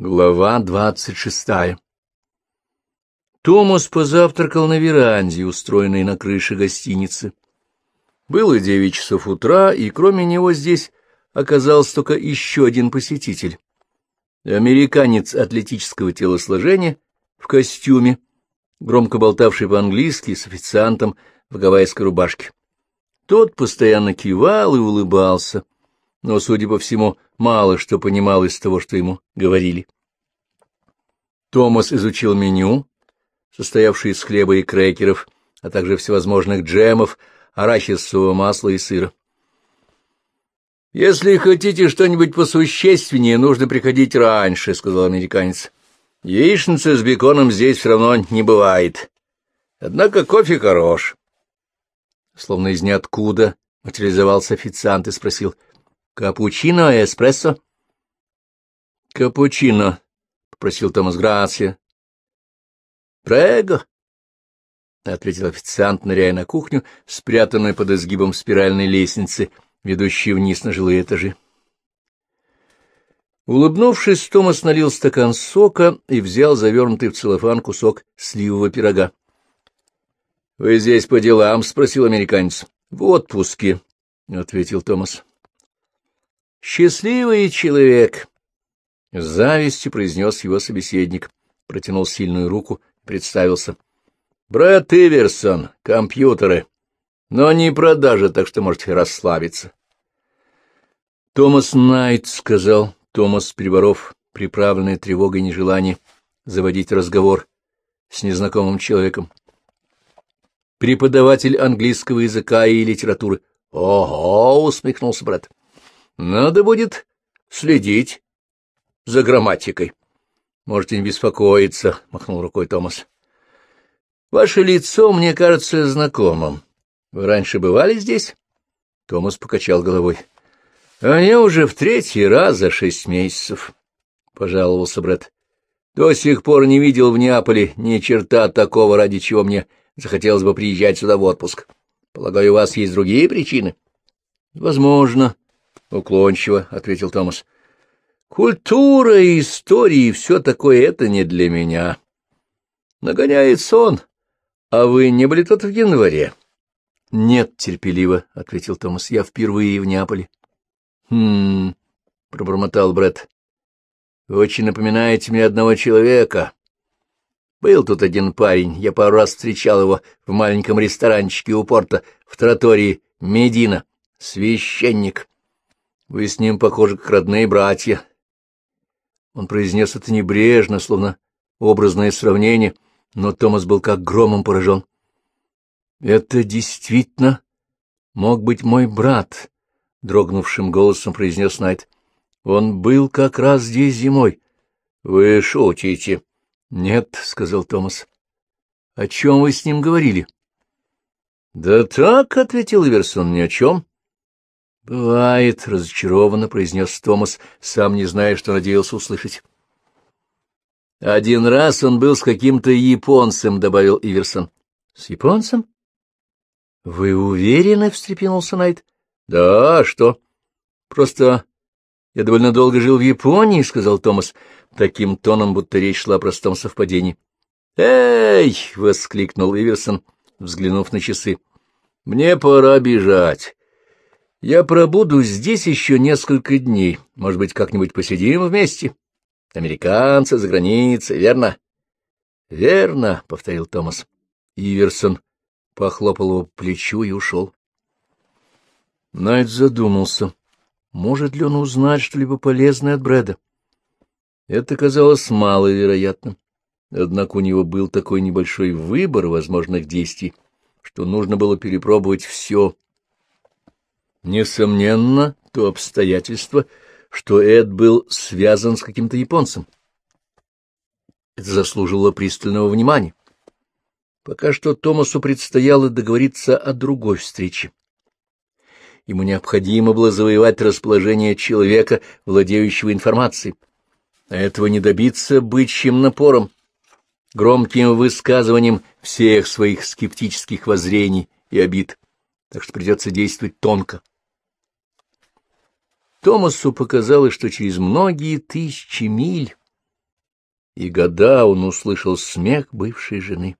Глава двадцать шестая Томас позавтракал на веранде, устроенной на крыше гостиницы. Было девять часов утра, и кроме него здесь оказался только еще один посетитель. Американец атлетического телосложения в костюме, громко болтавший по-английски с официантом в гавайской рубашке. Тот постоянно кивал и улыбался, но, судя по всему, мало что понимал из того, что ему говорили. Томас изучил меню, состоявшее из хлеба и крекеров, а также всевозможных джемов, арахисового масла и сыра. «Если хотите что-нибудь посущественнее, нужно приходить раньше», — сказал американец. «Яичницы с беконом здесь все равно не бывает. Однако кофе хорош». Словно из ниоткуда материализовался официант и спросил — Капучино и эспрессо? — Капучино, — попросил Томас Грация. — Прего, — ответил официант, ныряя на кухню, спрятанную под изгибом спиральной лестницы, ведущей вниз на жилые этажи. Улыбнувшись, Томас налил стакан сока и взял завернутый в целлофан кусок сливового пирога. — Вы здесь по делам? — спросил американец. — В отпуске, — ответил Томас. «Счастливый человек!» — с завистью произнес его собеседник, протянул сильную руку и представился. «Брэд Иверсон, компьютеры, но не продажи, так что можете расслабиться». «Томас Найт», — сказал Томас, переборов приправленный тревогой нежелание заводить разговор с незнакомым человеком. «Преподаватель английского языка и литературы». «Ого!» — усмехнулся брат. Надо будет следить за грамматикой. Можете не беспокоиться, — махнул рукой Томас. Ваше лицо мне кажется знакомым. Вы раньше бывали здесь? Томас покачал головой. А я уже в третий раз за шесть месяцев, — пожаловался брат. До сих пор не видел в Неаполе ни черта такого, ради чего мне захотелось бы приезжать сюда в отпуск. Полагаю, у вас есть другие причины? — Возможно, — уклончиво ответил Томас. — Культура и история и все такое — это не для меня. Нагоняет сон. А вы не были тут в январе? — Нет, терпеливо, — ответил Томас. — Я впервые в Неаполе. — Хм, — пробормотал Брэд. — Вы очень напоминаете мне одного человека. Был тут один парень, я пару раз встречал его в маленьком ресторанчике у порта в тротории Медина. Священник. Вы с ним похожи, как родные братья. Он произнес это небрежно, словно образное сравнение, но Томас был как громом поражен. — Это действительно мог быть мой брат, — дрогнувшим голосом произнес Найт. — Он был как раз здесь зимой. — Вы шутите? — Нет, — сказал Томас. — О чем вы с ним говорили? — Да так, — ответил Иверсон, — ни о чем. «Бывает», — разочарованно произнес Томас, сам не зная, что надеялся услышать. «Один раз он был с каким-то японцем», — добавил Иверсон. «С японцем?» «Вы уверены?» — встрепенулся Найт. «Да, что?» «Просто я довольно долго жил в Японии», — сказал Томас, таким тоном, будто речь шла о простом совпадении. «Эй!» — воскликнул Иверсон, взглянув на часы. «Мне пора бежать. Я пробуду здесь еще несколько дней. Может быть, как-нибудь посидим вместе? Американцы за границей, верно? — Верно, — повторил Томас. Иверсон похлопал его по плечу и ушел. Найт задумался. Может ли он узнать что-либо полезное от Брэда? Это казалось маловероятным. Однако у него был такой небольшой выбор возможных действий, что нужно было перепробовать все — Несомненно, то обстоятельство, что Эд был связан с каким-то японцем. Это заслужило пристального внимания. Пока что Томасу предстояло договориться о другой встрече. Ему необходимо было завоевать расположение человека, владеющего информацией. А этого не добиться бычьим напором, громким высказыванием всех своих скептических воззрений и обид. Так что придется действовать тонко. Томасу показалось, что через многие тысячи миль и года он услышал смех бывшей жены.